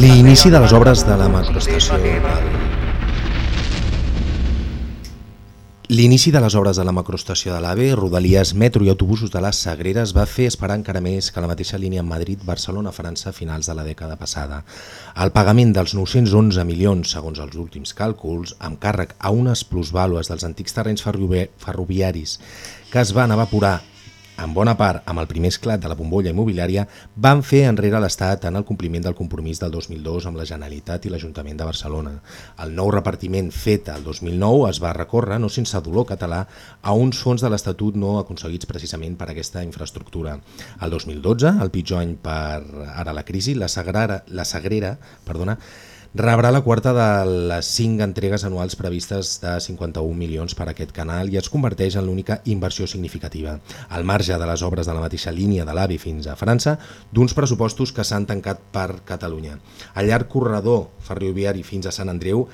L'inici de les obres de la macroestació. del L'inici de les obres de la macroestació de l'AVE, Rodalies, metro i autobusos de les Sagreres va fer esperar encara més que la mateixa línia Madrid-Barcelona-França a finals de la dècada passada. El pagament dels 911 milions, segons els últims càlculs, amb càrrec a unes plusvàlues dels antics terrenys ferroviaris que es van evaporar en bona part amb el primer esclat de la bombolla immobiliària, van fer enrere l'Estat en el compliment del compromís del 2002 amb la Generalitat i l'Ajuntament de Barcelona. El nou repartiment fet el 2009 es va recórrer, no sense dolor català, a uns fons de l'Estatut no aconseguits precisament per aquesta infraestructura. El 2012, el pitjor any per ara la crisi, la Sagrera, la Sagrera perdona, rebrà la quarta de les cinc entregues anuals previstes de 51 milions per a aquest canal i es converteix en l'única inversió significativa, al marge de les obres de la mateixa línia de l'AVI fins a França, d'uns pressupostos que s'han tancat per Catalunya. Al llarg corredor ferroviari fins a Sant Andreu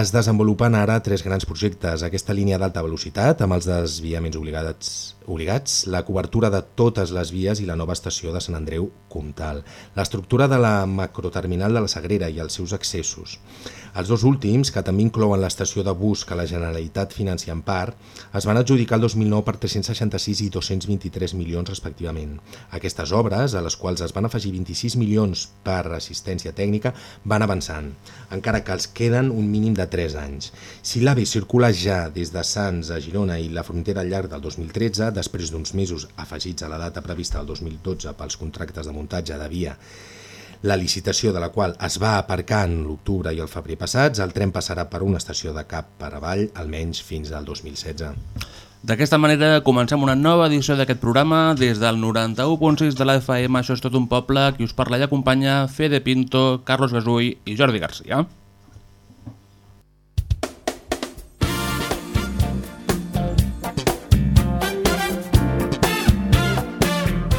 es desenvolupen ara tres grans projectes. Aquesta línia d'alta velocitat, amb els desviaments obligats, obligats, la cobertura de totes les vies i la nova estació de Sant Andreu Comtal, l'estructura de la macroterminal de la Sagrera i els seus accessos. Els dos últims, que també inclouen l'estació de bus que la Generalitat financia en part, es van adjudicar el 2009 per 366 i 223 milions respectivament. Aquestes obres, a les quals es van afegir 26 milions per assistència tècnica, van avançant, encara que els queden un mínim de 3 anys. Si l'AVE circula ja des de Sants a Girona i la frontera al llarg del 2013, després d'uns mesos afegits a la data prevista del 2012 pels contractes de muntatge de via la licitació de la qual es va aparcar en l'octubre i el febrer passats, el tren passarà per una estació de cap per avall, almenys fins al 2016. D'aquesta manera comencem una nova edició d'aquest programa des del 91.6 de la FM, això és tot un poble, qui us parla i acompanya Fede Pinto, Carlos Gasull i Jordi Garcia.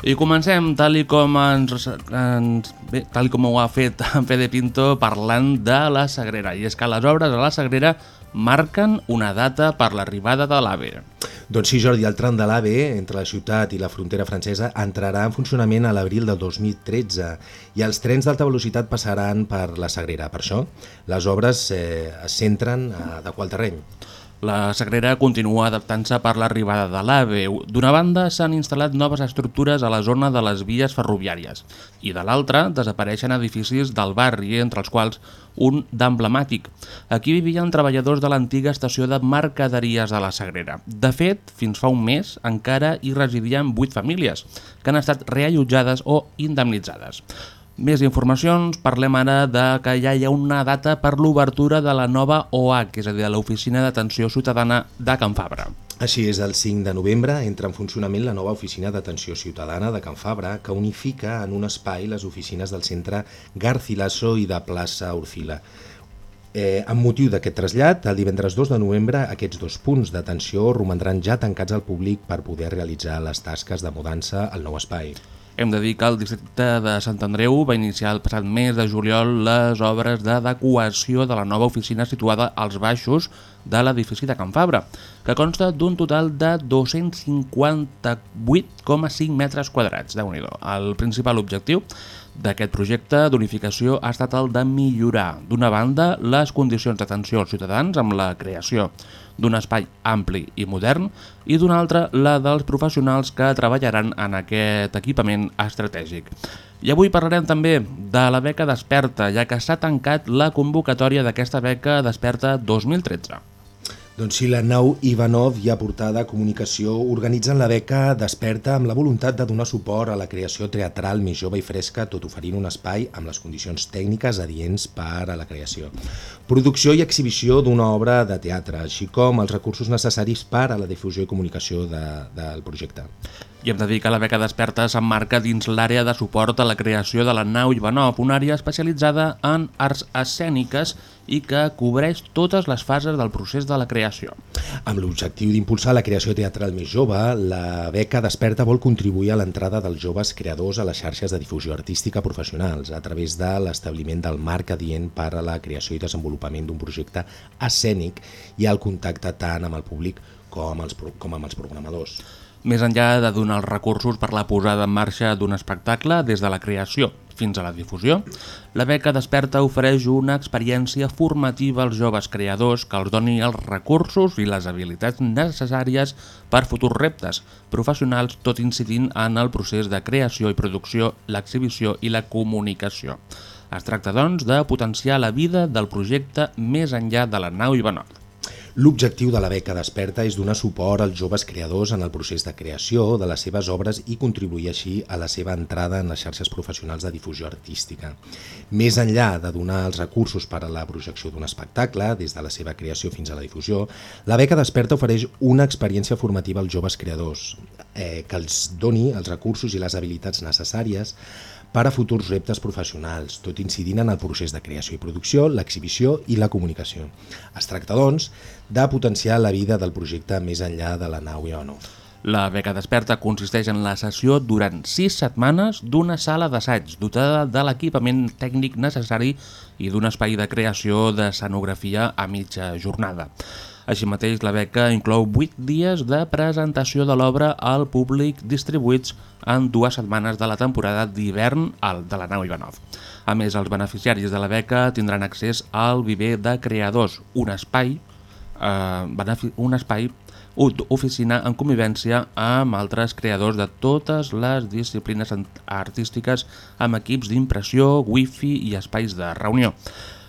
I comencem, tal i com, ens, ens, bé, tal com ho ha fet en Fede Pinto, parlant de la Sagrera. I és que les obres a la Sagrera marquen una data per l'arribada de l'AVE. Doncs sí, Jordi, el tram de l'AVE entre la ciutat i la frontera francesa entrarà en funcionament a l'abril del 2013 i els trens d'alta velocitat passaran per la Sagrera. Per això, les obres eh, es centren a adequar el terreny. La Sagrera continua adaptant-se per l'arribada de l'AVE. D'una banda s'han instal·lat noves estructures a la zona de les vies ferroviàries i de l'altra desapareixen edificis del barri, entre els quals un d'emblemàtic. Aquí vivien treballadors de l'antiga estació de mercaderies de la Sagrera. De fet, fins fa un mes encara hi residien vuit famílies, que han estat reallotjades o indemnitzades. Més informacions, parlem ara de que ja hi ha una data per l'obertura de la nova OAC, és a dir, l'Oficina d'Atenció Ciutadana de Can Fabra. Així és, el 5 de novembre entra en funcionament la nova Oficina d'Atenció Ciutadana de Can Fabra, que unifica en un espai les oficines del centre Garcilaso i de plaça Orfila. Eh, amb motiu d'aquest trasllat, el divendres 2 de novembre, aquests dos punts d'atenció romandran ja tancats al públic per poder realitzar les tasques de mudança al nou espai. Hem de dir que el districte de Sant Andreu va iniciar el passat mes de juliol les obres d'adequació de la nova oficina situada als baixos de l'edifici de Can Fabra, que consta d'un total de 258,5 metres quadrats. déu nhi El principal objectiu d'aquest projecte d'unificació ha estat el de millorar, d'una banda, les condicions d'atenció als ciutadans amb la creació d'un espai ampli i modern i d'una altra la dels professionals que treballaran en aquest equipament estratègic. I avui parlarem també de la beca Desperta, ja que s'ha tancat la convocatòria d'aquesta beca Desperta 2013. Doncs sí, la nau Ivanov i Aportada Comunicació organitzen la beca Desperta amb la voluntat de donar suport a la creació teatral més jove i fresca, tot oferint un espai amb les condicions tècniques adients per a la creació. Producció i exhibició d'una obra de teatre, així com els recursos necessaris per a la difusió i comunicació de, del projecte. I hem de dir que la beca Desperta s'emmarca dins l'àrea de suport a la creació de la nau Ivanov, una àrea especialitzada en arts escèniques i que cobreix totes les fases del procés de la creació. Amb l'objectiu d'impulsar la creació teatral més jove, la beca Desperta vol contribuir a l'entrada dels joves creadors a les xarxes de difusió artística professionals a través de l'establiment del marc adient per a la creació i desenvolupament d'un projecte escènic i el contacte tant amb el públic com, els, com amb els programadors. Més enllà de donar els recursos per la posada en marxa d'un espectacle des de la creació fins a la difusió, la beca Desperta ofereix una experiència formativa als joves creadors que els doni els recursos i les habilitats necessàries per futurs reptes professionals, tot incidint en el procés de creació i producció, l'exhibició i la comunicació. Es tracta, doncs, de potenciar la vida del projecte més enllà de la nau Ivanov. L'objectiu de la beca Desperta és donar suport als joves creadors en el procés de creació de les seves obres i contribuir així a la seva entrada en les xarxes professionals de difusió artística. Més enllà de donar els recursos per a la projecció d'un espectacle, des de la seva creació fins a la difusió, la beca Desperta ofereix una experiència formativa als joves creadors eh, que els doni els recursos i les habilitats necessàries per a futurs reptes professionals, tot incidint en el procés de creació i producció, l'exhibició i la comunicació. Es tracta, doncs, de potenciar la vida del projecte més enllà de la nau no. La beca desperta consisteix en la sessió durant sis setmanes d'una sala d'assaig dotada de l'equipament tècnic necessari i d'un espai de creació d'escenografia a mitja jornada. Així mateix, la beca inclou 8 dies de presentació de l'obra al públic distribuïts en dues setmanes de la temporada d'hivern de la nau Ivanov. A més, els beneficiaris de la beca tindran accés al viver de creadors, un espai, eh, un espai oficina en convivència amb altres creadors de totes les disciplines artístiques amb equips d'impressió, wifi i espais de reunió.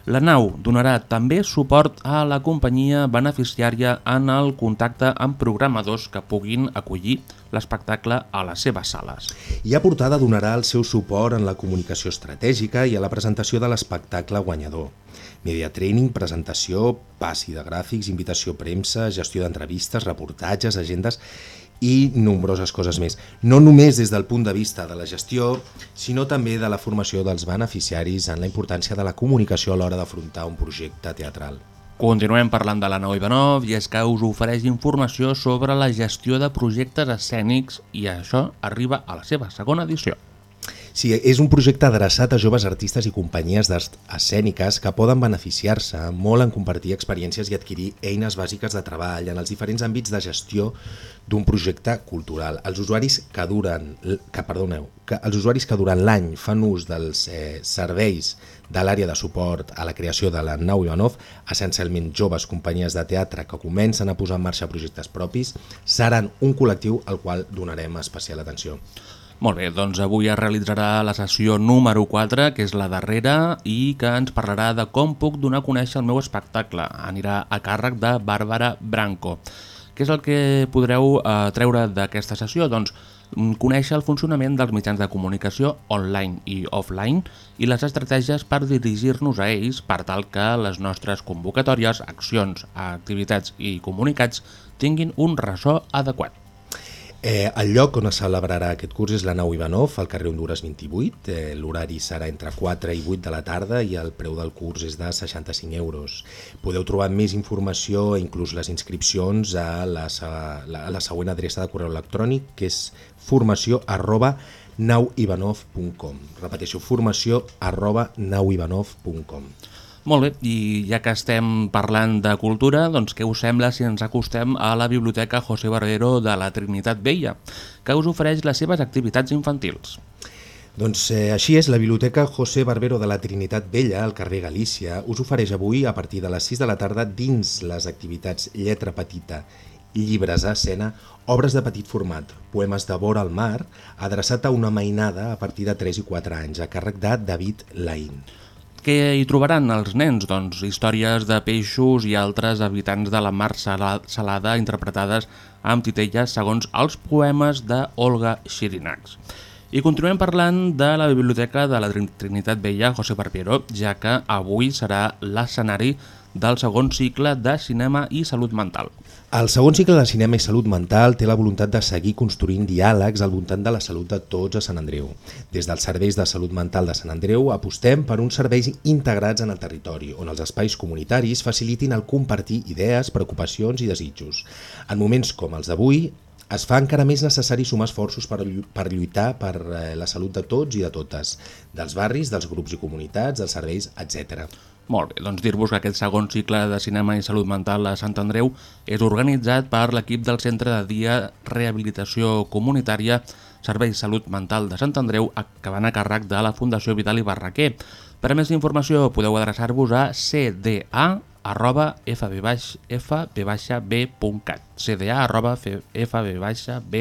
La nau donarà també suport a la companyia beneficiària en el contacte amb programadors que puguin acollir l'espectacle a les seves sales. I a Portada donarà el seu suport en la comunicació estratègica i a la presentació de l'espectacle guanyador. Media training, presentació, passi de gràfics, invitació a premsa, gestió d'entrevistes, reportatges, agendes i nombroses coses més. No només des del punt de vista de la gestió, sinó també de la formació dels beneficiaris en la importància de la comunicació a l'hora d'afrontar un projecte teatral. Continuem parlant de la Nou Ivanov i és que us ofereix informació sobre la gestió de projectes escènics i això arriba a la seva segona edició. Sí, és un projecte adreçat a joves artistes i companyies escèniques que poden beneficiar-se molt en compartir experiències i adquirir eines bàsiques de treball en els diferents àmbits de gestió d'un projecte cultural. Els usuaris que duren, que, perdoneu, que els usuaris que durant l'any fan ús dels eh, serveis de l'àrea de suport a la creació de la nau Ivanov, essencialment joves companyies de teatre que comencen a posar en marxa projectes propis, seran un col·lectiu al qual donarem especial atenció. Molt bé, doncs avui es realitzarà la sessió número 4, que és la darrera, i que ens parlarà de com puc donar a conèixer el meu espectacle. Anirà a càrrec de Bàrbara Branco. Què és el que podreu eh, treure d'aquesta sessió? Doncs mm, conèixer el funcionament dels mitjans de comunicació online i offline i les estratègies per dirigir-nos a ells per tal que les nostres convocatòries, accions, activitats i comunicats tinguin un ressò adequat. Eh, el lloc on es celebrarà aquest curs és la nau Ivanov, al carrer Honduras 28. Eh, L'horari serà entre 4 i 8 de la tarda i el preu del curs és de 65 euros. Podeu trobar més informació, inclús les inscripcions, a la, a la següent adreça de correu electrònic, que és formació arroba nauivanov.com. Repeteixo, formació arroba nauivanov.com. Molt bé, i ja que estem parlant de cultura, doncs què us sembla si ens acostem a la Biblioteca José Barbero de la Trinitat Vella, que us ofereix les seves activitats infantils? Doncs eh, així és, la Biblioteca José Barbero de la Trinitat Vella, al carrer Galícia, us ofereix avui, a partir de les 6 de la tarda, dins les activitats Lletra Petita, llibres a escena, obres de petit format, poemes de vora al mar, adreçat a una mainada a partir de 3 i 4 anys, a càrrec de David Laín. Què hi trobaran els nens? Doncs històries de peixos i altres habitants de la mar salada interpretades amb titelles segons els poemes de Olga Xirinacs. I continuem parlant de la Biblioteca de la Trinitat Vella José Barbiero, ja que avui serà l'escenari del segon cicle de Cinema i Salut Mental. El segon cicle de Cinema i Salut Mental té la voluntat de seguir construint diàlegs al voltant de la salut de tots a Sant Andreu. Des dels serveis de salut mental de Sant Andreu apostem per uns serveis integrats en el territori, on els espais comunitaris facilitin el compartir idees, preocupacions i desitjos. En moments com els d'avui, es fa encara més necessari sumar esforços per, per lluitar per eh, la salut de tots i de totes, dels barris, dels grups i comunitats, dels serveis, etc. Molt bé, doncs dir-vos que aquest segon cicle de cinema i salut mental a Sant Andreu és organitzat per l'equip del Centre de Dia Rehabilitació Comunitària Serveis Salut Mental de Sant Andreu que van a càrrec de la Fundació Vidal i Barraquer. Per a més informació podeu adreçar-vos a cda arroba fb-b.cat cda arroba fb-b.cat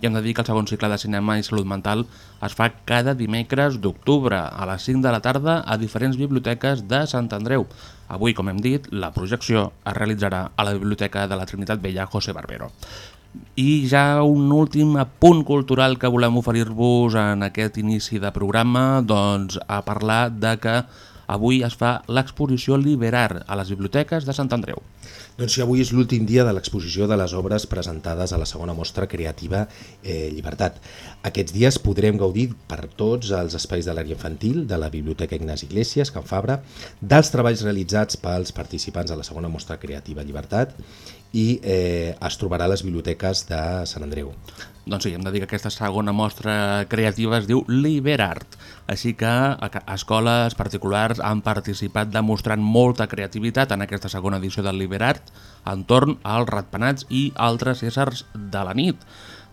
i hem de dir que el segon cicle de cinema i salut mental es fa cada dimecres d'octubre a les 5 de la tarda a diferents biblioteques de Sant Andreu. Avui, com hem dit, la projecció es realitzarà a la Biblioteca de la Trinitat Vella José Barbero. I ja un últim punt cultural que volem oferir-vos en aquest inici de programa, doncs a parlar de que avui es fa l'exposició Liberar a les biblioteques de Sant Andreu. Doncs sí, avui és l'últim dia de l'exposició de les obres presentades a la segona mostra creativa eh, Llibertat. Aquests dies podrem gaudir per tots els espais de l'àrea infantil, de la Biblioteca Ignasi Iglesias, Can Fabra, dels treballs realitzats pels participants de la segona mostra creativa Llibertat i eh, es trobarà a les biblioteques de Sant Andreu. Doncs sí, hem de dir que aquesta segona mostra creativa es diu Liberart, així que escoles particulars han participat demostrant molta creativitat en aquesta segona edició del Liberart entorn als ratpenats i altres éssers de la nit.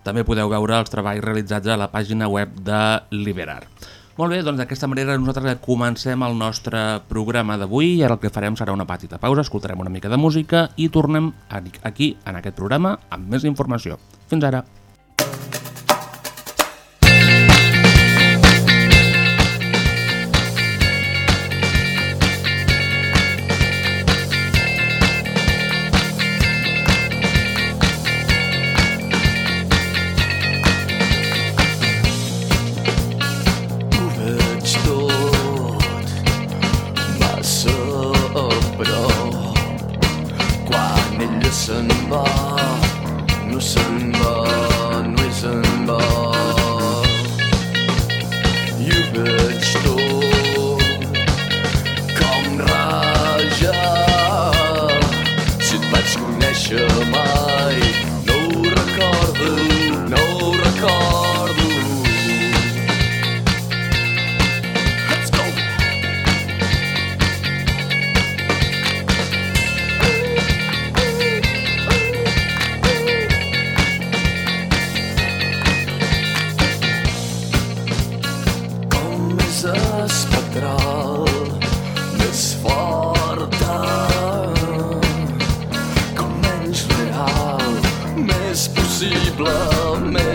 També podeu veure els treballs realitzats a la pàgina web de Liberart. Molt bé, doncs d'aquesta manera nosaltres comencem el nostre programa d'avui i ara el que farem serà una petita pausa, escoltarem una mica de música i tornem aquí, en aquest programa, amb més informació. Fins ara!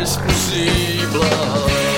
imposible, é.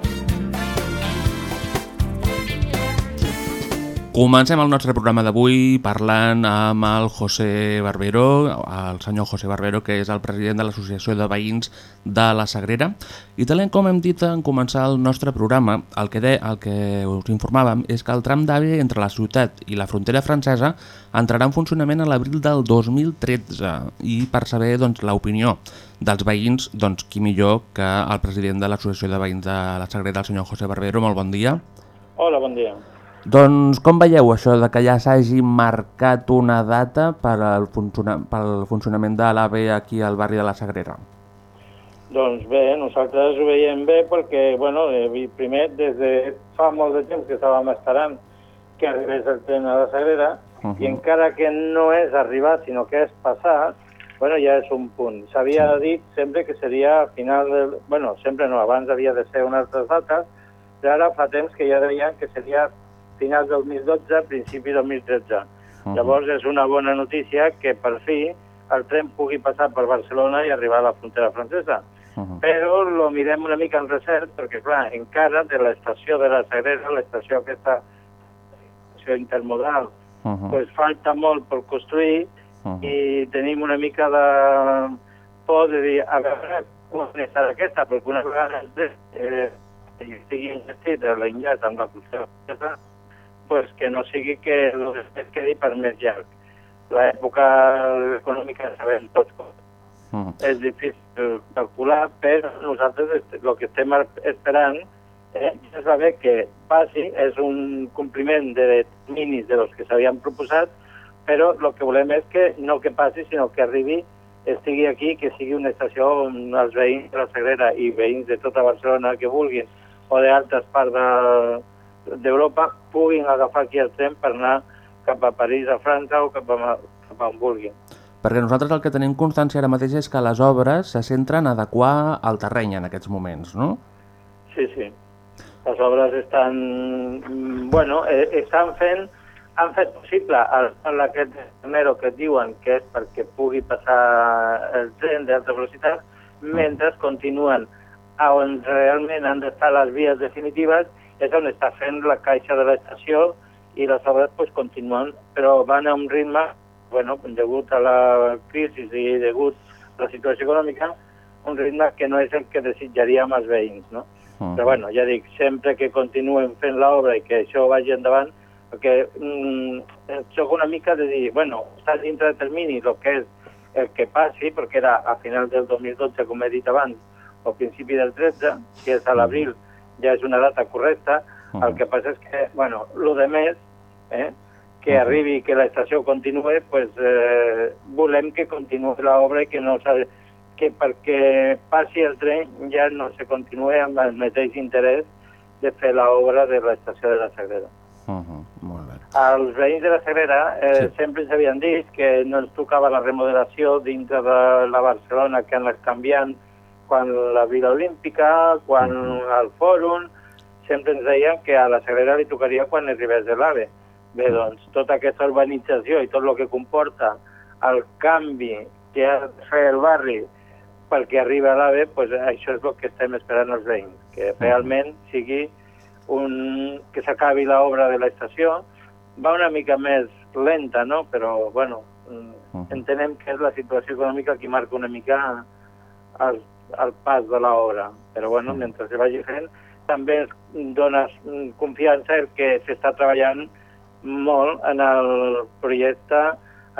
Comencem el nostre programa d'avui parlant amb el José Barbero, el senyor José Barbero, que és el president de l'Associació de Veïns de la Sagrera. I talent com hem dit en començar el nostre programa, el que, de, el que us informàvem és que el tram d'AVE entre la ciutat i la frontera francesa entrarà en funcionament a l'abril del 2013 i per saber doncs, l'opinió dels veïns, doncs qui millor que el president de l'Associació de Veïns de la Sagrera, el senyor José Barbero. Molt bon dia. Hola, bon dia. Doncs com veieu això de que ja s'hagi marcat una data per al, funciona pel funcionament de l'AVE aquí al barri de la Sagrera? Doncs bé, nosaltres ho veiem bé perquè, bueno, eh, primer, des de fa molt de temps que estàvem esperant que arribés el tren a la Sagrera uh -huh. i encara que no és arribat, sinó que és passat, bueno, ja és un punt. S'havia sí. dit sempre que seria a final del... Bueno, sempre no, abans havia de ser unes altres dates, però ara fa temps que ja deien que seria finals del 2012, principi del 2013. Uh -huh. Llavors és una bona notícia que per fi el tren pugui passar per Barcelona i arribar a la frontera francesa. Uh -huh. Però lo mirem una mica en recert perquè, clar, encara de l'estació de la Sagrera, l'estació aquesta, l'estació intermodal, uh -huh. pues falta molt per construir uh -huh. i tenim una mica de por de dir, a veure, com està aquesta, perquè una vegada eh, estigui investit l'enllaç amb la francesa, pues, que no sigui que el es quedi per més llarg. L'època econòmica sabem tots com. Mm. És difícil calcular, però nosaltres el que estem esperant eh, és saber que passi, és un compliment de terminis de los que s'havien proposat, però el que volem és que no que passi, sinó que arribi, estigui aquí, que sigui una estació on els veïns de la Sagrera i veïns de tota Barcelona que vulguin, o d'altres parts de, d'Europa puguin agafar aquí el tren per anar cap a París, a França o cap a, cap a on vulguin. Perquè nosaltres el que tenim constància ara mateix és que les obres se centren a adequar el terreny en aquests moments, no? Sí, sí. Les obres estan... Bueno, eh, estan fent... Han fet possible el, el aquest mero que diuen que és perquè pugui passar el tren d'alta velocitat, mentre continuen on realment han d'estar les vies definitives és on està fent la caixa de l'estació i les obres pues, continuen, però van a un ritme, bueno, degut a la crisi i degut a la situació econòmica, un ritme que no és el que desitjaríem els veïns, no? Uh -huh. Però bueno, ja dic, sempre que continuen fent l'obra i que això vagi endavant, perquè mm, soc una mica de dir, bueno, està dintre de termini el que és el que passi, perquè era a final del 2012, com he dit abans, o principi del 13, que és a l'abril, uh -huh ja és una data correcta, uh -huh. el que passa és que, bueno, el de més, eh, que uh -huh. arribi que l'estació continuï, pues, eh, volem que continuï l'obra i que no que perquè passi el tren ja no se continuï amb el mateix interès de fer l'obra de l'estació de la Sagrera. Uh -huh. Molt bé. Els veïns de la Sagrera eh, sí. sempre ens havien dit que no ens tocava la remodelació dintre de la Barcelona que han anat canviant quan la Vila Olímpica, quan -huh. el Fòrum, sempre ens deien que a la Sagrera li tocaria quan arribés de l'AVE. Bé, doncs, tota aquesta urbanització i tot el que comporta el canvi que ha de fer el barri perquè arribi a l'AVE, pues, això és el que estem esperant els veïns, que realment sigui un... que s'acabi l'obra de l'estació. Va una mica més lenta, no? però, bueno, entenem que és la situació econòmica que marca una mica els, el pas de l'obra. Però bueno, mentre se vagi fent, també ens dona confiança el que s'està treballant molt en el projecte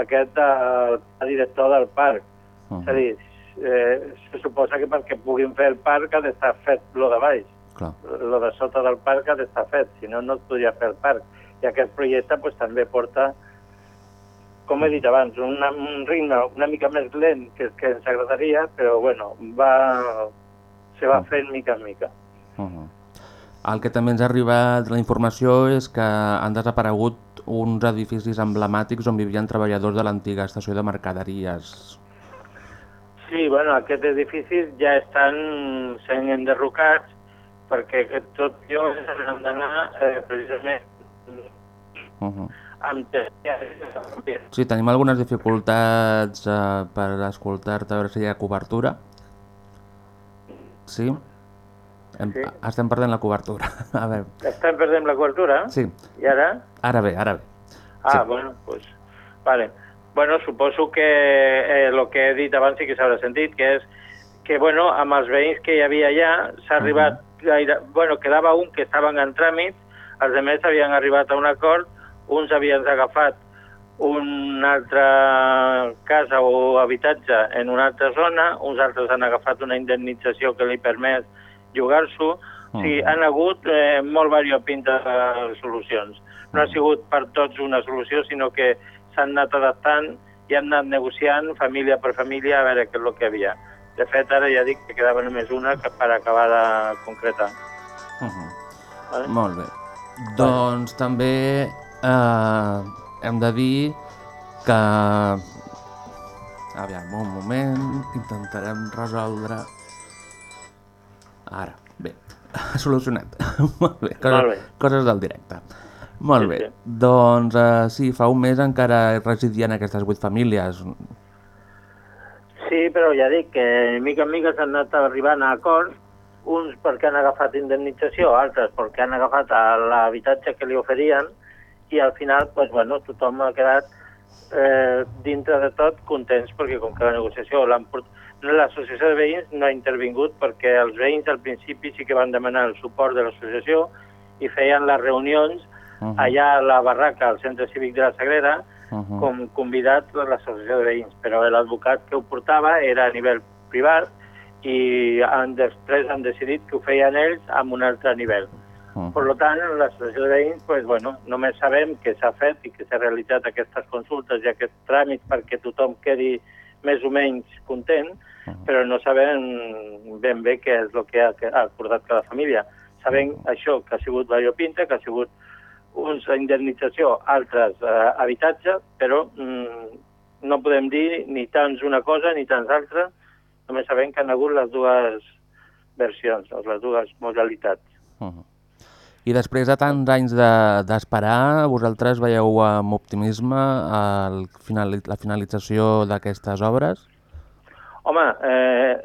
aquest del de, director del parc. Uh -huh. És a dir, eh, se suposa que perquè puguin fer el parc ha d'estar fet lo de baix. Clar. Lo de sota del parc ha d'estar fet, si no, no es podria fer el parc. I aquest projecte pues, també porta com he dit abans, una, un ritme una mica més lent que que ens agradaria, però bueno, va, se va fent mica en mica. Uh -huh. El que també ens ha arribat la informació és que han desaparegut uns edificis emblemàtics on vivien treballadors de l'antiga estació de mercaderies. Sí, bueno, aquests edificis ja estan sent enderrocats perquè tot jo han d'anar eh, precisament uh -huh amb Sí, tenim algunes dificultats eh, per escoltar-te, a veure si hi ha cobertura. Sí? Hem, Sí. Estem perdent la cobertura. A veure, Estem perdent la cobertura? sí, I ara? ara bé, ara bé. Ah, Sí. bueno, pues, vale. Bueno, suposo que eh, el que he dit abans sí que s'haurà sentit, que és que, bueno, amb els veïns que hi havia allà s'ha arribat gaire... Bueno, quedava un que estaven en tràmit, els altres havien arribat a un acord, uns havien agafat una altra casa o habitatge en una altra zona, uns altres han agafat una indemnització que li permet llogar-s'ho, o sigui, han hagut eh, molt variopinta de solucions. No ha sigut per tots una solució, sinó que s'han anat adaptant i han anat negociant família per família a veure què és el que hi havia. De fet, ara ja dic que quedava només una que per acabar de concretar. Uh -huh. Vale? Molt bé. Doncs també eh, hem de dir que... Aviam, un moment, intentarem resoldre... Ara, bé, solucionat. Molt bé, coses, Molt bé. coses del directe. Molt Sí, bé, sí. doncs eh, sí, fa un mes encara residien aquestes vuit famílies. Sí, però ja dic que mica en mica s'han anat arribant a acords, uns perquè han agafat indemnització, altres perquè han agafat l'habitatge que li oferien, i al final, pues, bueno, tothom ha quedat eh, dintre de tot contents perquè com que la negociació l'han l'associació de veïns no ha intervingut perquè els veïns al principi sí que van demanar el suport de l'associació i feien les reunions Uh -huh. allà a la barraca al centre cívic de la Sagrera Uh -huh. com convidat per l'associació de veïns, però l'advocat que ho portava era a nivell privat i han, després han decidit que ho feien ells amb un altre nivell. Uh Per tant, l'associació de veïns, pues, bueno, només sabem que s'ha fet i que s'ha realitzat aquestes consultes i aquests tràmits perquè tothom quedi més o menys content, però no sabem ben bé què és el que ha, que ha acordat cada família. Sabem això, que ha sigut variopinta, que ha sigut uns indemnització, altres eh, habitatge, però mm, no podem dir ni tants una cosa ni tants altra, només sabem que han hagut les dues versions, les dues modalitats. Uh -huh. I després de tants anys de- d'esperar, de, vosaltres veieu amb optimisme el final, la finalització d'aquestes obres? Home, eh,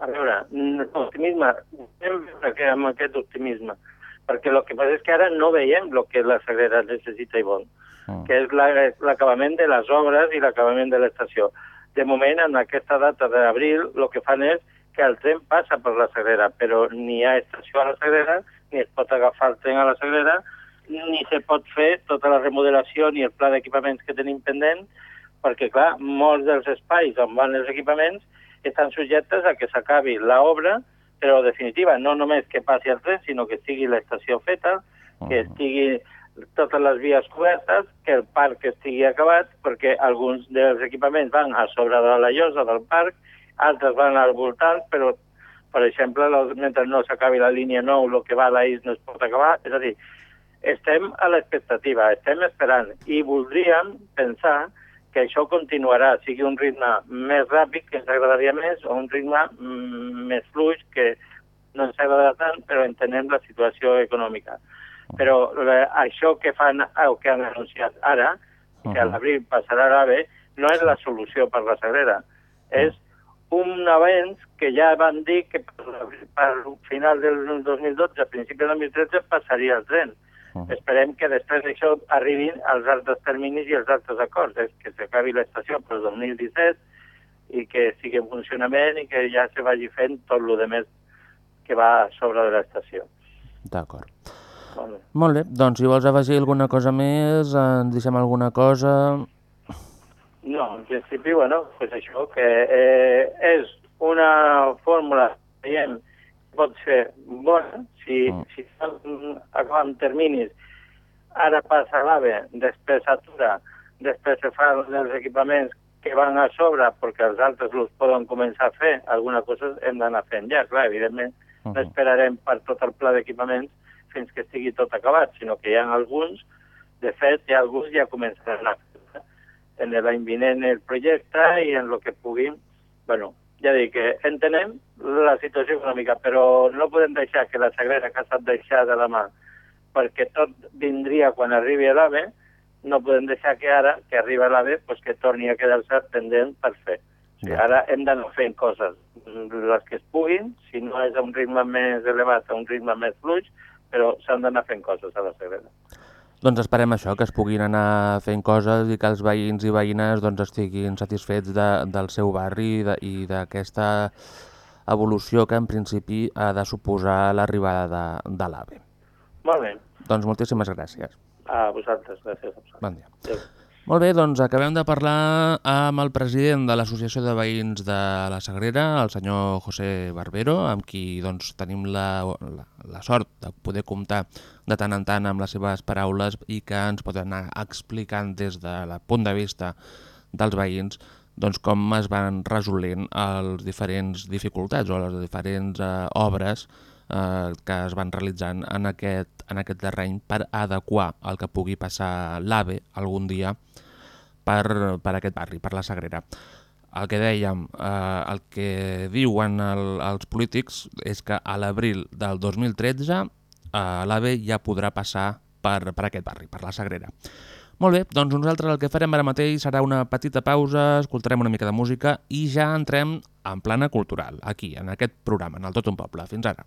a veure, optimisme, hem que amb aquest optimisme, perquè el que passa és que ara no veiem el que la Sagrera necessita i vol, Uh que és la- l'acabament de les obres i l'acabament de l'estació. De moment, en aquesta data d'abril, el que fan és que el tren passa per la Sagrera, però ni hi ha estació a la Sagrera, ni es pot agafar el tren a la Sagrera, ni se pot fer tota la remodelació ni el pla d'equipaments que tenim pendent, perquè, clar, molts dels espais on van els equipaments estan subjectes a que s'acabi l'obra, però definitiva, no només que passi el tren, sinó que estigui l'estació feta, que estigui totes les vies cobertes, que el parc estigui acabat, perquè alguns dels equipaments van a sobre de la llosa del parc, altres van al voltant, però, per exemple, la- mentre no s'acabi la línia 9, el que va a l'Aís no es pot acabar. És a dir, estem a l'expectativa, estem esperant i voldríem pensar que això continuarà, sigui un ritme més ràpid, que ens agradaria més, o un ritme mm, més fluix, que no ens agrada tant, però entenem la situació econòmica. Però eh, això que fan, o que han anunciat ara, que a l'abril passarà l'AVE, no és la solució per la Sagrera. És un avenç que ja van dir que per, final del 2012, a principi del 2013, passaria el tren. Mhm. Esperem que després d'això arribin els altres terminis i els altres acords, és que s'acabi l'estació per 2017 i que estigui en funcionament i que ja se vagi fent tot el que més que va sobre de l'estació. D'acord. Molt bé. Molt bé, doncs si vols afegir alguna cosa més, ens deixem alguna cosa... No, en principi, bueno, pues això, que eh, és una fórmula, veiem, que pot ser bona, si, Mm. si acabar amb terminis, ara passa l'AVE, després s'atura, després se fan els equipaments que van a sobre perquè els altres els poden començar a fer, alguna cosa hem d'anar fent ja, clar, evidentment, no Mhm. esperarem per tot el pla d'equipaments fins que estigui tot acabat, sinó que hi ha alguns, de fet, hi ha alguns ja començaran a fer en l'any vinent el projecte i en el que puguin. bueno, ja dic que entenem la situació econòmica, però no podem deixar que la Sagrera que ha estat deixada de la mà perquè tot vindria quan arribi a l'AVE, no podem deixar que ara, que arriba l'AVE, pues que torni a quedar-se pendent per fer. O sigui, ara hem d'anar fent coses les que es puguin, si no és a un ritme més elevat, a un ritme més fluix, però s'han d'anar fent coses a la Sagrera. Doncs esperem això, que es puguin anar fent coses i que els veïns i veïnes doncs, estiguin satisfets de, del seu barri i d'aquesta evolució que en principi ha de suposar l'arribada de, de l'AVE. Molt bé. Doncs moltíssimes gràcies. A vosaltres, gràcies. Bon dia. Adéu. Molt bé, doncs acabem de parlar amb el president de l'Associació de Veïns de la Sagrera, el senyor José Barbero, amb qui doncs, tenim la, la, la sort de poder comptar de tant en tant amb les seves paraules i que ens pot anar explicant des de punt de vista dels veïns doncs, com es van resolent les diferents dificultats o les diferents eh, obres eh, que es van realitzant en aquest, en aquest terreny per adequar el que pugui passar l'AVE algun dia per, per aquest barri, per la Sagrera. El que dèiem, eh, el que diuen el, els polítics és que a l'abril del 2013 eh, l'AVE ja podrà passar per, per aquest barri, per la Sagrera. Molt bé, doncs nosaltres el que farem ara mateix serà una petita pausa, escoltarem una mica de música i ja entrem en plana cultural, aquí, en aquest programa, en el Tot un Poble. Fins ara.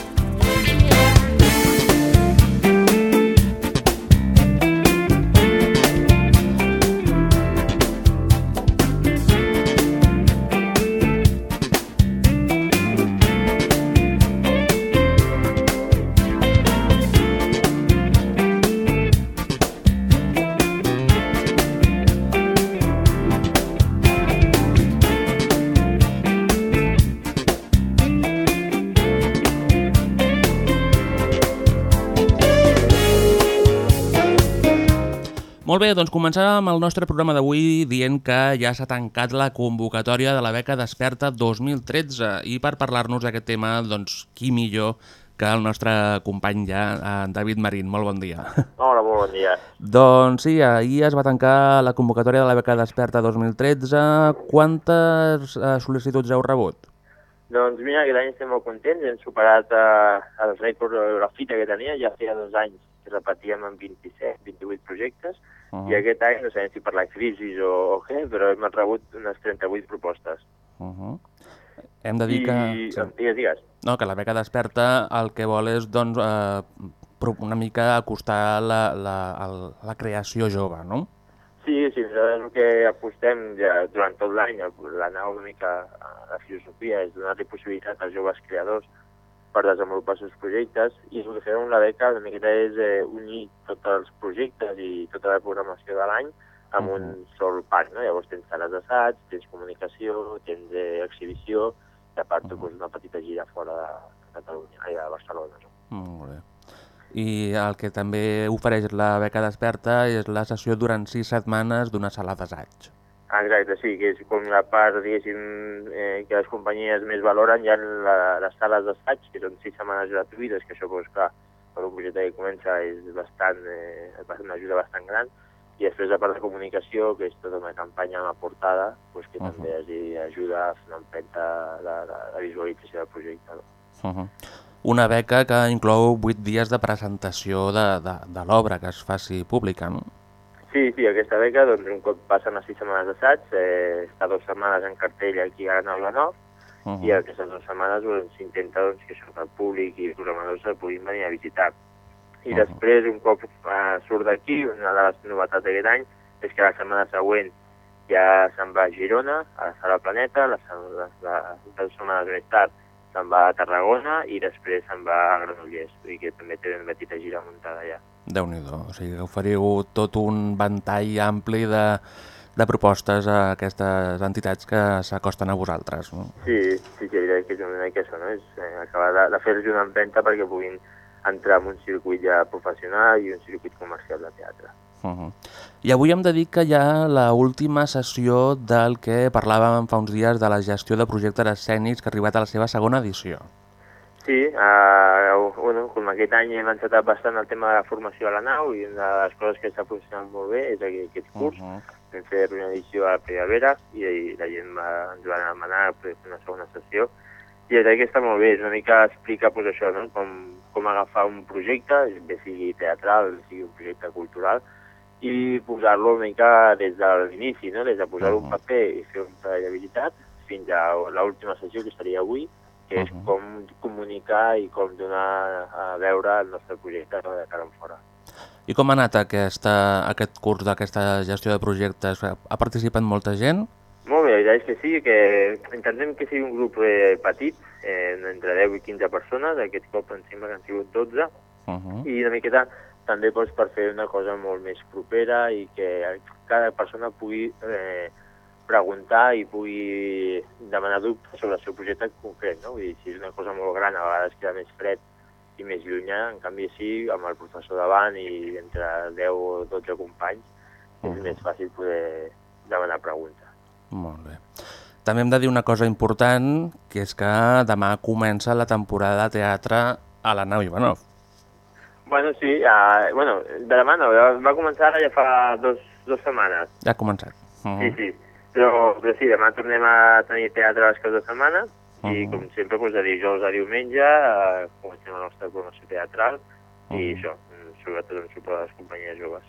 Bé, doncs començàvem el nostre programa d'avui dient que ja s'ha tancat la convocatòria de la beca Desperta 2013 i per parlar-nos d'aquest tema, doncs qui millor que el nostre company ja, en David Marín. Molt bon dia. Hola, molt bon dia. doncs sí, ahir es va tancar la convocatòria de la beca Desperta 2013. Quantes eh, sol·licituds heu rebut? Doncs mira, aquest any estem molt contents, hem superat eh, el rècord de la fita que tenia, ja feia dos anys que repetíem amb 27, 28 projectes, uh -huh. i aquest any, no sabem si per la crisi o, o què, però hem rebut unes 38 propostes. Uh -huh. Hem de dir I, que... Digues, digues. No, que la beca Desperta el que vol és doncs, eh, una mica acostar la, la, el, la creació jove, no? Sí, sí, nosaltres el que apostem ja durant tot l'any, la nau una mica a la filosofia és donar-li possibilitat als joves creadors per desenvolupar els seus projectes i el que fem amb la beca una miqueta és eh, unir tots els projectes i tota la programació de l'any amb Mhm. un sol pack, no? Llavors tens sales d'assaig, tens comunicació, tens eh, exhibició i a part Mhm. doncs, una petita gira fora de Catalunya, ai, de Barcelona. No? Molt bé. I el que també ofereix la beca Desperta és la sessió durant sis setmanes d'una sala d'assaig. Exacte, sí, que és com la part, diguéssim, eh, que les companyies més valoren, hi ha la, les sales d'assaig, que són sis setmanes gratuïtes, que això, doncs, clar, per un projecte que comença és bastant, eh, una ajuda bastant gran, i després la part de comunicació, que és tota una campanya amb la portada, doncs, que Uh -huh. també els ajuda a fer una empenta la, la, la visualització del projecte. No? Uh -huh. Una beca que inclou 8 dies de presentació de, de, de l'obra que es faci pública, no? Sí, sí, aquesta beca, doncs, un cop passen les sis setmanes d'assaig, eh, està dues setmanes en cartell aquí a 9, Uh -huh. i aquestes dues setmanes doncs, s'intenta doncs, que això, que el públic i els programadors el puguin venir a visitar. I Mhm. després, un cop uh, surt d'aquí, una de les novetats d'aquest any és que la setmana següent ja se'n va a Girona, a la Sala Planeta, la, la, la, dues setmanes més tard se'n va a Tarragona i després se'n va a Granollers, vull dir que també té una petita gira muntada allà. Déu nhi o sigui que oferiu tot un ventall ampli de, de propostes a aquestes entitats que s'acosten a vosaltres. No? Sí, sí, sí, és que és una mica això, no? És eh, acabar de, de fer-los una empenta perquè puguin entrar en un circuit ja professional i un circuit comercial de teatre. Uh -huh. I avui hem de dir que hi ha la última sessió del que parlàvem fa uns dies de la gestió de projectes escènics que ha arribat a la seva segona edició. Sí, uh, bueno, com aquest any hem encetat bastant el tema de la formació a la nau i una de les coses que està funcionant molt bé és aquest, curs. Uh -huh. Vam fer una edició a la primavera i, i la gent va, ens va demanar per fer una segona sessió i la veritat que està molt bé, és una mica explicar pues, això, no? com, com agafar un projecte, bé sigui teatral, bé sigui un projecte cultural, i posar-lo una mica des de l'inici, no? des de posar-ho Mhm. en paper i fer un pla d'habilitat fins a l'última sessió, que seria avui, que és Mhm. com comunicar i com donar a veure el nostre projecte no? de cara en fora. I com ha anat aquesta, aquest curs d'aquesta gestió de projectes? Ha participat molta gent? Molt bé, la veritat és que sí, que intentem que sigui un grup eh, petit, eh, entre 10 i 15 persones, aquest cop em sembla que han sigut 12, Uh -huh. i una miqueta també doncs, per fer una cosa molt més propera i que cada persona pugui eh, preguntar i pugui demanar dubtes sobre el seu projecte en concret, no? Vull dir, si és una cosa molt gran, a vegades queda més fred i més llunyà, en canvi sí, amb el professor davant i entre 10 o 12 companys, és Mhm. més fàcil poder demanar preguntes. Molt bé. També hem de dir una cosa important, que és que demà comença la temporada de teatre a la nau Ivanov. Bueno, sí, uh, bueno, de demà no, va començar ja fa dos, dos setmanes. Ja ha començat. Uh -huh. Sí, sí. Però, però sí, demà tornem a tenir teatre les caps de setmana i, Mhm. com sempre, doncs, de dijous a diumenge eh, comencem la nostra programació teatral i Mhm. això, sobretot en suport a les companyies joves.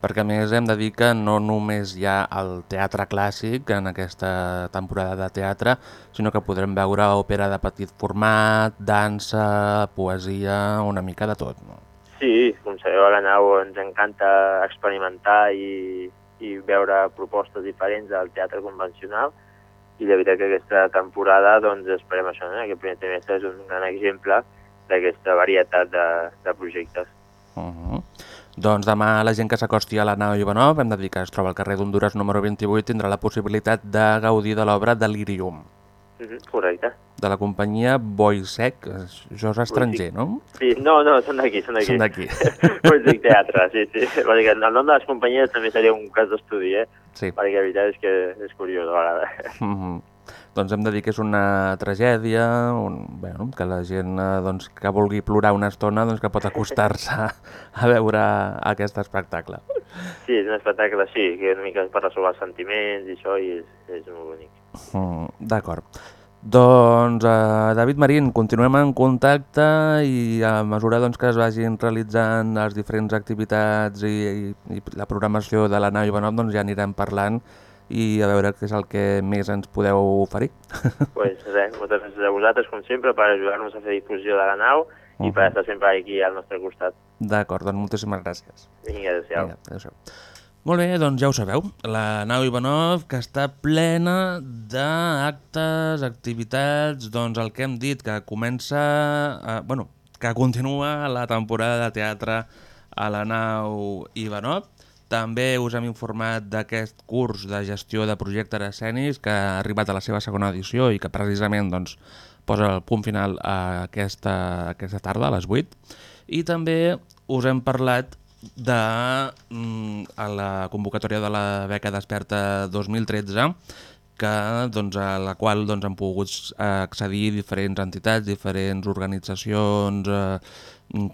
perquè a més hem de dir que no només hi ha el teatre clàssic en aquesta temporada de teatre, sinó que podrem veure òpera de petit format, dansa, poesia, una mica de tot. No? Sí, com sabeu, a la nau ens encanta experimentar i, i veure propostes diferents del teatre convencional i de veritat que aquesta temporada doncs esperem això, no? aquest primer trimestre és un gran exemple d'aquesta varietat de, de projectes. Uh -huh. Doncs demà la gent que s'acosti a la nau Ivanov, hem de dir que es troba al carrer d'Honduras número 28, tindrà la possibilitat de gaudir de l'obra Delirium. -huh, correcte. De la companyia Boisec, això és estranger, no? Sí, no, no, són d'aquí, són d'aquí. Són d'aquí. Boisec Teatre, sí, sí. Perquè el nom de les companyies també seria un cas d'estudi, eh? Sí. Perquè la veritat és que és curiós a vegades. Uh -huh. Doncs hem de dir que és una tragèdia, un, bueno, que la gent eh, doncs, que vulgui plorar una estona doncs, que pot acostar-se a veure aquest espectacle. Sí, és un espectacle, sí, que una mica per resoldre els sentiments i això, i és, és molt bonic. Mm, D'acord. Doncs, eh, David Marín, continuem en contacte i a mesura doncs, que es vagin realitzant les diferents activitats i, i, i la programació de la nau Ivanov, doncs ja anirem parlant i a veure què és el que més ens podeu oferir. pues res, moltes gràcies a vosaltres, com sempre, per ajudar-nos a fer difusió de la nau i uh -huh. per estar sempre aquí al nostre costat. D'acord, doncs moltíssimes gràcies. Vinga, adéu-siau. Adéu-siau. Molt bé, doncs ja ho sabeu, la nau Ivanov que està plena d'actes, activitats, doncs el que hem dit, que comença, eh, bueno, que continua la temporada de teatre a la nau Ivanov. També us hem informat d'aquest curs de gestió de projectes escenis que ha arribat a la seva segona edició i que precisament doncs, posa el punt final a aquesta, aquesta tarda, a les 8. I també us hem parlat de mm, a la convocatòria de la beca Desperta 2013 que, doncs, a la qual doncs, han pogut accedir diferents entitats, diferents organitzacions eh,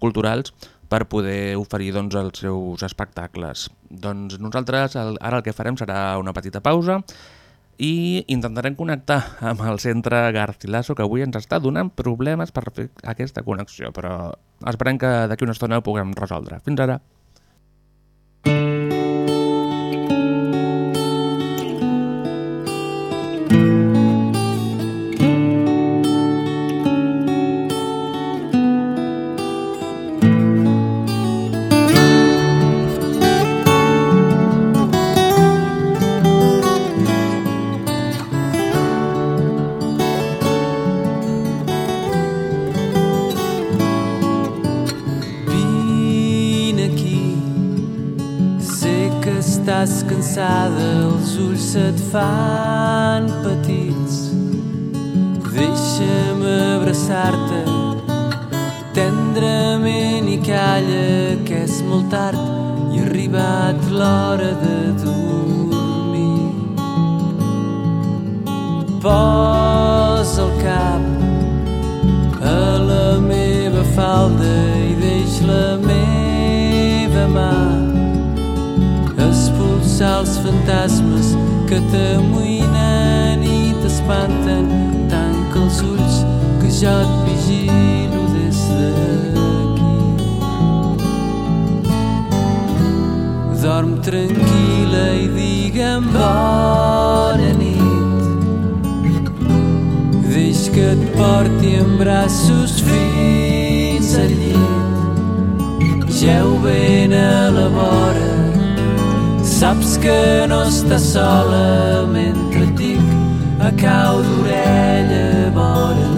culturals per poder oferir doncs, els seus espectacles. Doncs nosaltres el, ara el que farem serà una petita pausa i intentarem connectar amb el centre Garcilaso, que avui ens està donant problemes per fer aquesta connexió, però esperem que d'aquí una estona ho puguem resoldre. Fins ara! Cansada, els ulls se't fan petits. Deixa'm abraçar-te tendrament i calla que és molt tard i ha arribat l'hora de dormir. Posa el cap a la meva falda i deix expulsar els fantasmes que t'amoïnen i t'espanten tanca els ulls que jo et vigilo des d'aquí. Dorm tranquil·la i digue'm bona nit. Deix que et porti en braços fins al llit. Geu ben a la vora, saps que no estàs sola mentre dic a cau d'orella bona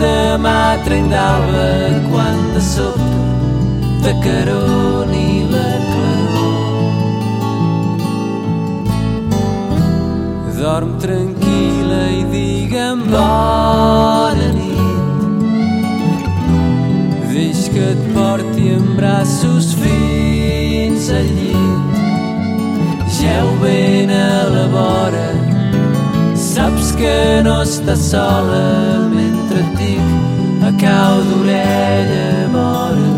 de mà trenc d'alba quan de sobte t'acaroni la claror. Dorm tranquil·la i digue'm bona nit. Deix que et porti en braços fins al llit. Geu ben a la vora, saps que no estàs sola més cau d'orella bona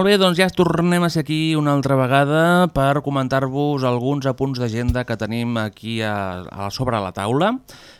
Molt bé, doncs ja tornem a ser aquí una altra vegada per comentar-vos alguns apunts d'agenda que tenim aquí a, a sobre la taula.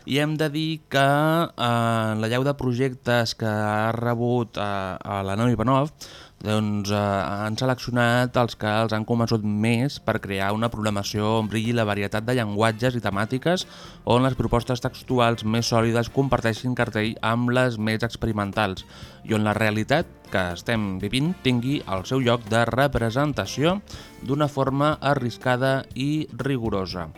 I hem de dir que eh, la llau de projectes que ha rebut eh, a la nau Ivanov doncs, eh, han seleccionat els que els han convençut més per crear una programació on brilli la varietat de llenguatges i temàtiques on les propostes textuals més sòlides comparteixin cartell amb les més experimentals i on la realitat que estem vivint tingui el seu lloc de representació d'una forma arriscada i rigorosa.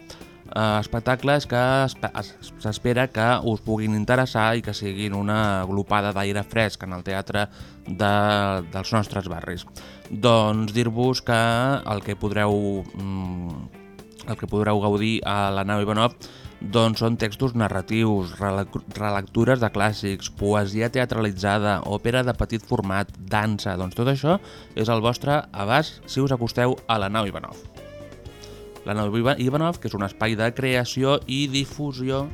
Eh, espectacles que espe- es- s'espera que us puguin interessar i que siguin una glopada d'aire fresc en el teatre de, dels nostres barris. Doncs dir-vos que el que podreu mm, el que podreu gaudir a la nau Ivanov doncs són textos narratius, relec- relectures de clàssics, poesia teatralitzada, òpera de petit format, dansa... Doncs tot això és el vostre abast si us acosteu a la nau Ivanov. La nau Iva- Ivanov, que és un espai de creació i difusió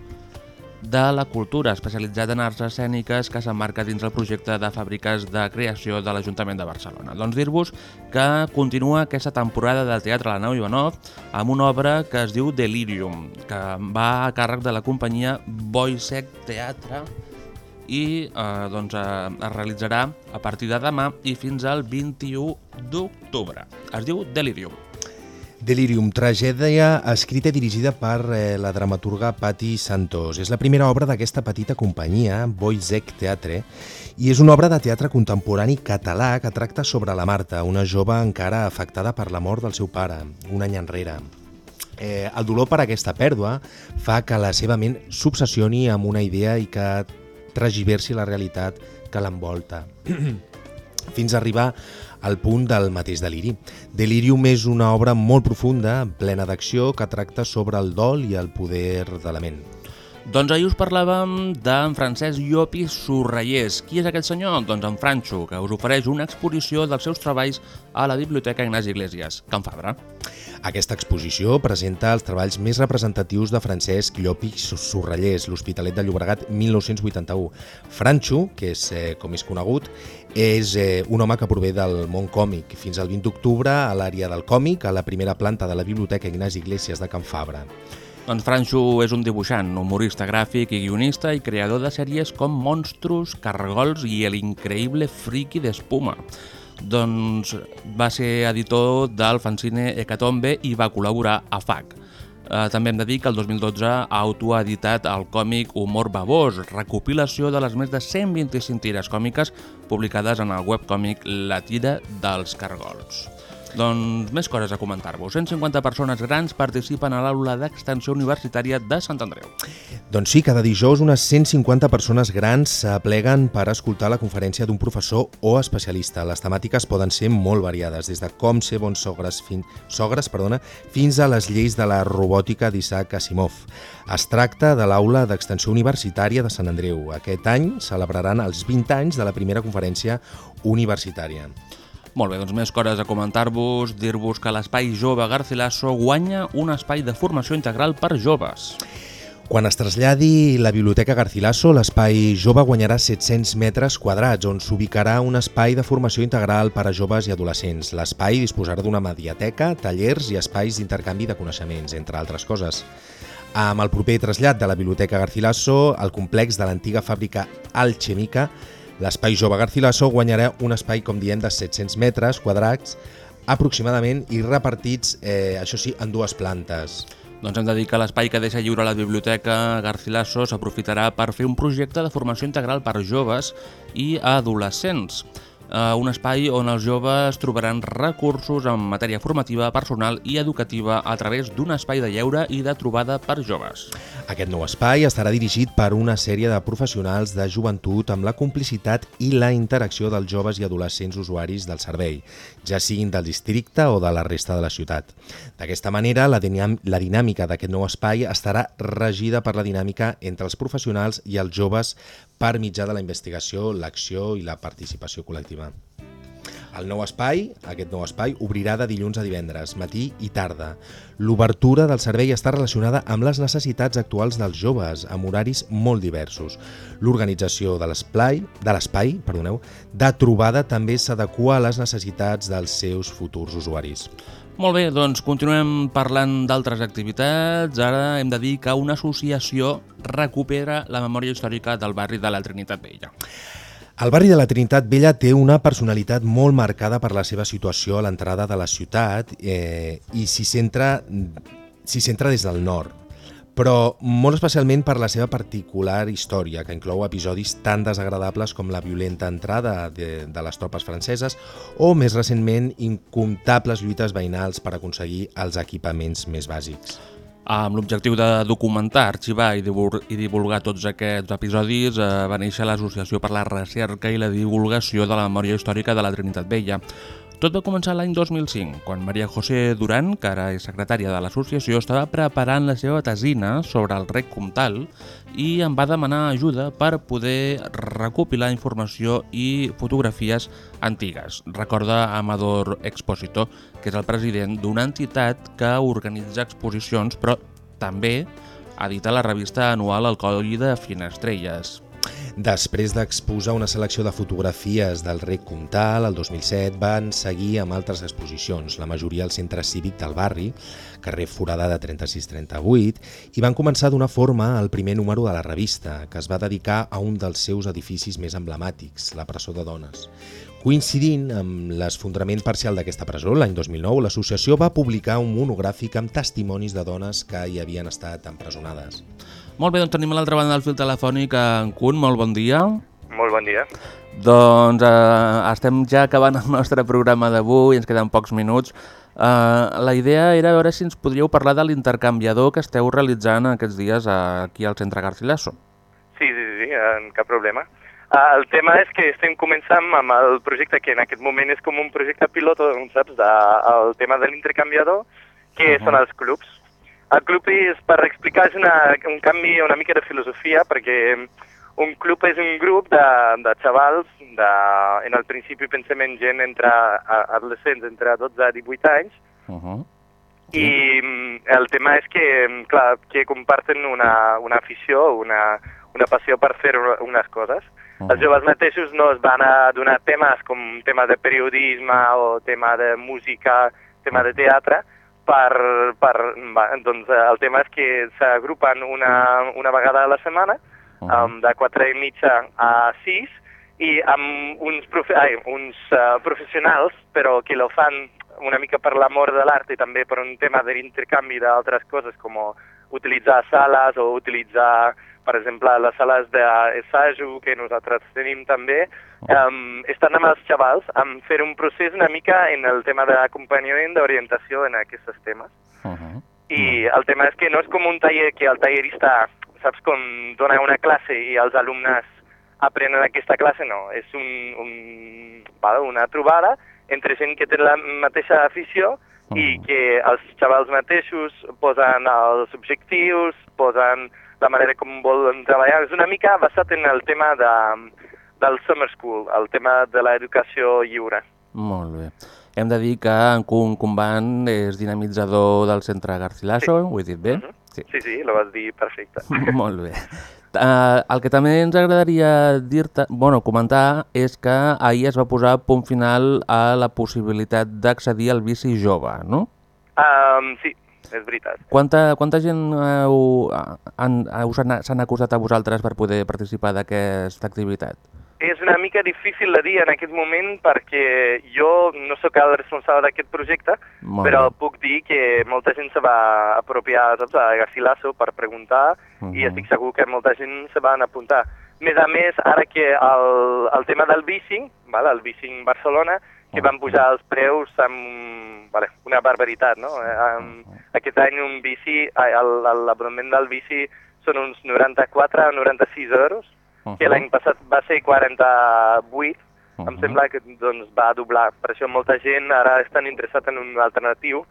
de la cultura, especialitzat en arts escèniques que s'emmarca dins el projecte de fàbriques de creació de l'Ajuntament de Barcelona. Doncs dir-vos que continua aquesta temporada de teatre la nau Ivanov amb una obra que es diu Delirium, que va a càrrec de la companyia Boisec Teatre i eh, doncs, eh, es realitzarà a partir de demà i fins al 21 d'octubre. Es diu Delirium. Delirium, tragèdia escrita i dirigida per eh, la dramaturga Patti Santos. És la primera obra d'aquesta petita companyia, Boisec Teatre, i és una obra de teatre contemporani català que tracta sobre la Marta, una jove encara afectada per la mort del seu pare, un any enrere. Eh, el dolor per aquesta pèrdua fa que la seva ment s'obsessioni amb una idea i que tragiversi la realitat que l'envolta fins a arribar al punt del mateix deliri. Delirium és una obra molt profunda, plena d'acció, que tracta sobre el dol i el poder de la ment. Doncs ahir us parlàvem d'en Francesc Llopi Sorrellers. Qui és aquest senyor? Doncs en Franxo, que us ofereix una exposició dels seus treballs a la Biblioteca Ignasi Iglesias, Can Fabra. Aquesta exposició presenta els treballs més representatius de Francesc Llopi Sorrellers, l'Hospitalet de Llobregat 1981. Franxo, que és eh, com és conegut, és eh, un home que prové del món còmic. Fins al 20 d'octubre a l'àrea del còmic, a la primera planta de la Biblioteca Ignasi Iglesias de Can Fabra. Doncs Franxo és un dibuixant, humorista gràfic i guionista i creador de sèries com Monstros, Cargols i El increïble friki d'espuma. Doncs va ser editor del fanzine Hecatombe i va col·laborar a FAC. Eh, també hem de dir que el 2012 ha autoeditat el còmic Humor Babós, recopilació de les més de 125 tires còmiques publicades en el webcòmic La tira dels cargols. Doncs més coses a comentar-vos. 150 persones grans participen a l'aula d'extensió universitària de Sant Andreu. Doncs sí, cada dijous unes 150 persones grans s'apleguen per escoltar la conferència d'un professor o especialista. Les temàtiques poden ser molt variades, des de com ser bons sogres, fin... sogres perdona, fins a les lleis de la robòtica d'Isaac Asimov. Es tracta de l'aula d'extensió universitària de Sant Andreu. Aquest any celebraran els 20 anys de la primera conferència universitària. Molt bé, doncs més coses a comentar-vos, dir-vos que l'Espai Jove Garcilaso guanya un espai de formació integral per joves. Quan es traslladi la Biblioteca Garcilaso, l'espai jove guanyarà 700 metres quadrats, on s'ubicarà un espai de formació integral per a joves i adolescents. L'espai disposarà d'una mediateca, tallers i espais d'intercanvi de coneixements, entre altres coses. Amb el proper trasllat de la Biblioteca Garcilaso, el complex de l'antiga fàbrica Alchemica, l'espai jove Garcilaso guanyarà un espai, com diem, de 700 metres quadrats aproximadament i repartits, eh, això sí, en dues plantes. Doncs hem de dir que l'espai que deixa lliure la Biblioteca Garcilaso s'aprofitarà per fer un projecte de formació integral per joves i adolescents un espai on els joves trobaran recursos en matèria formativa, personal i educativa a través d'un espai de lleure i de trobada per joves. Aquest nou espai estarà dirigit per una sèrie de professionals de joventut amb la complicitat i la interacció dels joves i adolescents usuaris del servei, ja siguin del districte o de la resta de la ciutat. D'aquesta manera, la, la dinàmica d'aquest nou espai estarà regida per la dinàmica entre els professionals i els joves per mitjà de la investigació, l'acció i la participació col·lectiva. El nou espai, aquest nou espai, obrirà de dilluns a divendres, matí i tarda. L'obertura del servei està relacionada amb les necessitats actuals dels joves, amb horaris molt diversos. L'organització de l'espai, de l'espai, perdoneu, de trobada també s'adequa a les necessitats dels seus futurs usuaris. Molt bé, doncs continuem parlant d'altres activitats. Ara hem de dir que una associació recupera la memòria històrica del barri de la Trinitat Vella. El barri de la Trinitat Vella té una personalitat molt marcada per la seva situació a l'entrada de la ciutat eh, i s'hi centra, centra des del nord però molt especialment per la seva particular història, que inclou episodis tan desagradables com la violenta entrada de, de les tropes franceses o, més recentment, incomptables lluites veïnals per aconseguir els equipaments més bàsics. Amb l'objectiu de documentar, arxivar i divulgar tots aquests episodis eh, va néixer l'Associació per la Recerca i la Divulgació de la Memòria Històrica de la Trinitat Vella, tot va començar l'any 2005, quan Maria José Duran, que ara és secretària de l'associació, estava preparant la seva tesina sobre el rec comtal i em va demanar ajuda per poder recopilar informació i fotografies antigues. Recorda Amador Exposito, que és el president d'una entitat que organitza exposicions, però també edita la revista anual El Coll de Finestrelles. Després d'exposar una selecció de fotografies del rec Comtal, el 2007 van seguir amb altres exposicions, la majoria al centre cívic del barri, carrer Foradada 3638, i van començar a donar forma al primer número de la revista, que es va dedicar a un dels seus edificis més emblemàtics, la presó de dones. Coincidint amb l'esfondrament parcial d'aquesta presó, l'any 2009, l'associació va publicar un monogràfic amb testimonis de dones que hi havien estat empresonades. Molt bé, doncs tenim a l'altra banda del fil telefònic en Kun, molt bon dia. Molt bon dia. Doncs eh, estem ja acabant el nostre programa d'avui, ens queden pocs minuts. Eh, la idea era veure si ens podríeu parlar de l'intercanviador que esteu realitzant aquests dies aquí al Centre Garcilaso. Sí, sí, sí, sí cap problema. Uh, el tema és que estem començant amb el projecte que en aquest moment és com un projecte pilot, saps, de, el tema de l'intercanviador, que uh -huh. són els clubs. El club és, per explicar, és una, un canvi una mica de filosofia, perquè un club és un grup de, de xavals, de, en el principi pensem en gent entre adolescents entre 12 i 18 anys, uh -huh. i mm, el tema és que, mm, clar, que comparten una, una afició, una, una passió per fer unes coses. Uh -huh. Els joves mateixos no es van a donar temes com tema de periodisme o tema de música, tema de teatre, per, per, va, doncs eh, el tema és que s'agrupen una, una vegada a la setmana, uh -huh. um, de 4 i mitja a 6, i amb uns, profe ai, uns uh, professionals, però que lo fan una mica per l'amor de l'art i també per un tema de l'intercanvi d'altres coses, com utilitzar sales o utilitzar per exemple, les sales d'assaig que nosaltres tenim també, um, estan amb els xavals en fer un procés una mica en el tema d'acompanyament, d'orientació en aquests temes. Uh -huh. I el tema és que no és com un taller que el tallerista, saps, com dona una classe i els alumnes aprenen aquesta classe, no. És un, un, val, una trobada entre gent que té la mateixa afició i que els xavals mateixos posen els objectius, posen la manera com volen treballar. És una mica basat en el tema de, del summer school, el tema de l'educació lliure. Molt bé. Hem de dir que en Kun Kumban és dinamitzador del centre Garcilaso, sí. ho he dit bé? Uh -huh. Sí. sí, sí, lo vas dir perfecte. Molt bé. Uh, el que també ens agradaria dir-te, bueno, comentar, és que ahir es va posar punt final a la possibilitat d'accedir al bici jove, no? Um, sí, és veritat. Quanta, quanta gent heu, han, us s'han acusat a vosaltres per poder participar d'aquesta activitat? És una mica difícil de dir en aquest moment perquè jo no sóc el responsable d'aquest projecte, Molt però bé. puc dir que molta gent se va apropiar saps, a Garcilaso per preguntar Mhm. i estic segur que molta gent se van apuntar. Més a més, ara que el, el tema del bici, val, el bici en Barcelona, que van pujar els preus amb vale, una barbaritat, no? Um, aquest any un bici, el- el- l'abonament del bici són uns 94 o 96 euros, que Uh-huh. l'any passat va ser 48, em Mhm. sembla que doncs, va doblar. Per això molta gent ara estan interessat en un alternatiu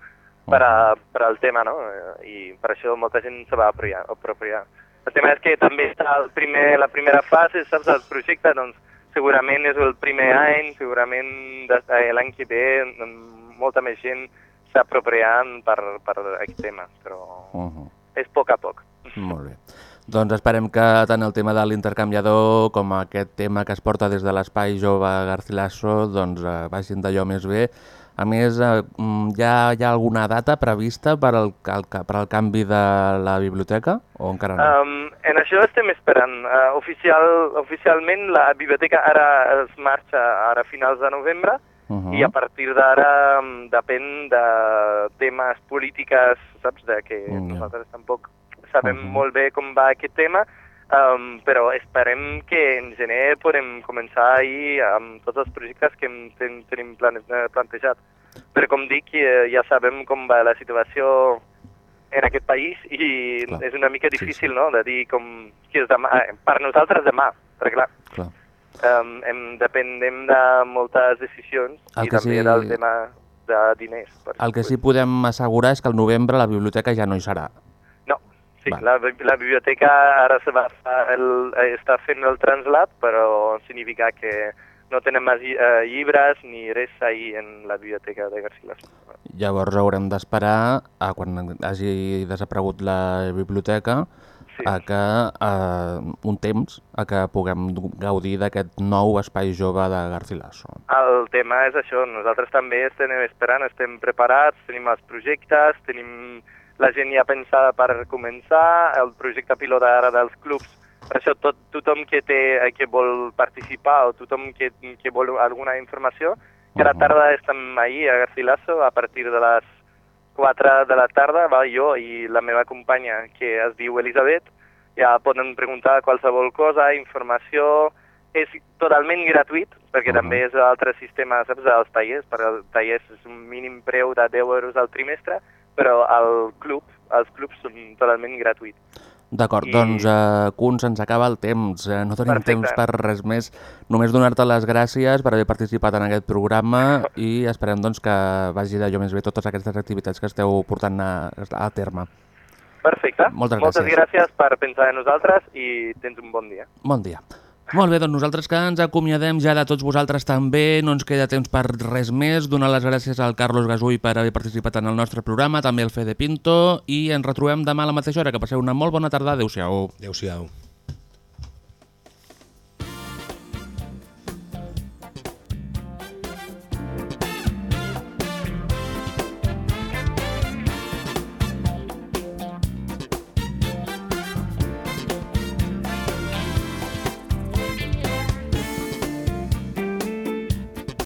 per, a, per al tema, no? Eh, I per això molta gent se va apropiar. apropiar. El tema és que també està el primer, la primera fase, saps, del projecte, doncs segurament és el primer any, segurament l'any que ve mm, molta més gent s'apropiaran per, per aquest tema, però Uh-huh. és a poc a poc. Molt bé. Doncs esperem que tant el tema de l'intercanviador com aquest tema que es porta des de l'Espai Jove Garcilaso doncs, eh, vagin d'allò més bé. A més, eh, mm, hi, ha, hi ha alguna data prevista per al, el, per al canvi de la biblioteca o encara no? Um, en això estem esperant. Uh, oficial, oficialment la biblioteca ara es marxa ara a finals de novembre Uh -huh. i a partir d'ara um, depèn de temes polítiques, saps, de que Mm, ja. nosaltres tampoc sabem Mhm. molt bé com va aquest tema, um, però esperem que en gener podem començar ahir amb tots els projectes que ten, tenim plane, eh, plantejat. Però com dic, eh, ja sabem com va la situació en aquest país i Clar. és una mica Sí, difícil no, de dir com que és demà, eh, per nosaltres demà, perquè clar, Clar. um, hem, dependem de moltes decisions El i també sí- del tema de diners. El que sí podem assegurar és que al novembre la biblioteca ja no hi serà. Sí, la, la biblioteca ara se va, el, eh, està fent el trasllat, però significa que no tenem més eh, llibres ni res ahir en la biblioteca de Garcilaso. Llavors haurem d'esperar a quan hagi desaparegut la biblioteca Sí. a que eh, un temps a que puguem gaudir d'aquest nou espai jove de Garcilaso. El tema és això, nosaltres també estem esperant, estem preparats, tenim els projectes, tenim la gent ja pensada per començar, el projecte pilot ara dels clubs, per això tot, tothom que, té, eh, que vol participar o tothom que, que vol alguna informació, cada Mhm. tarda estem ahir a Garcilaso a partir de les 4 de la tarda, va, jo i la meva companya que es diu Elisabet, ja poden preguntar qualsevol cosa, informació, és totalment gratuït, perquè Mhm. també és l'altre sistema, saps, dels tallers, per als tallers és un mínim preu de 10 euros al trimestre, però al club, els clubs són totalment gratuïts. D'acord, I- doncs, eh, Kun, se'ns acaba el temps. Eh, no tenim Perfecte. temps per res més. Només donar-te les gràcies per haver participat en aquest programa i esperem doncs, que vagi d'allò més bé totes aquestes activitats que esteu portant a, a terme. Perfecte. Moltes Moltes gràcies. gràcies per pensar en nosaltres i tens un bon dia. Bon dia. Molt bé, doncs nosaltres que ens acomiadem ja de tots vosaltres també, no ens queda temps per res més, donar les gràcies al Carlos Gasull per haver participat en el nostre programa, també al Fede Pinto, i ens retrobem demà a la mateixa hora, que passeu una molt bona tarda, adeu-siau. Adéu-siau.